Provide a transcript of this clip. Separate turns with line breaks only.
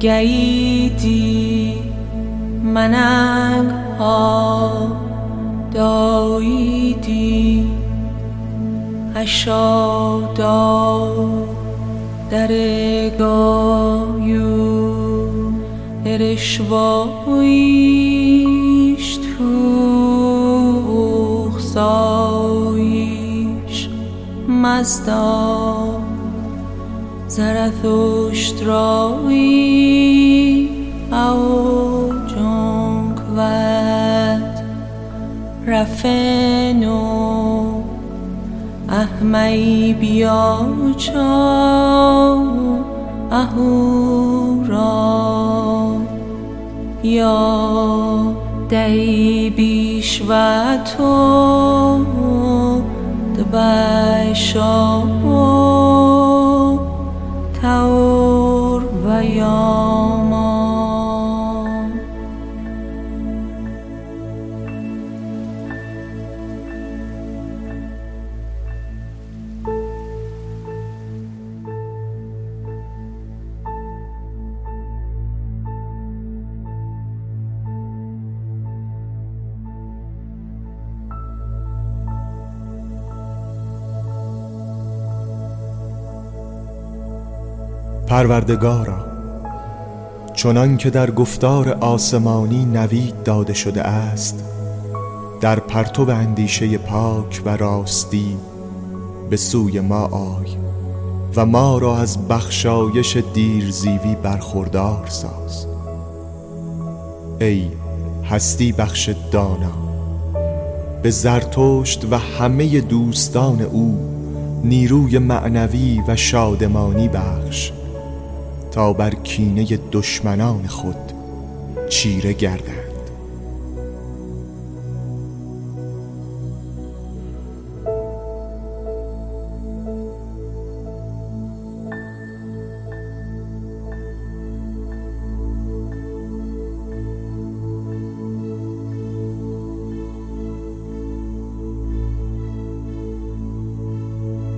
گیدی مننگ ها داییدی اشادا در گایو ارشوایش توخ سایش مزدا. زرثشت رایی او جنگ ود رفنو احمی بیا چا اهورا یا دی بیش و تو دبشا تور و یاما
پروردگارا چنان که در گفتار آسمانی نوید داده شده است در پرتو اندیشه پاک و راستی به سوی ما آی و ما را از بخشایش دیرزیوی برخوردار ساز. ای هستی بخش دانا به زرتشت و همه دوستان او نیروی معنوی و شادمانی بخش. تا بر کینه دشمنان خود چیره گردند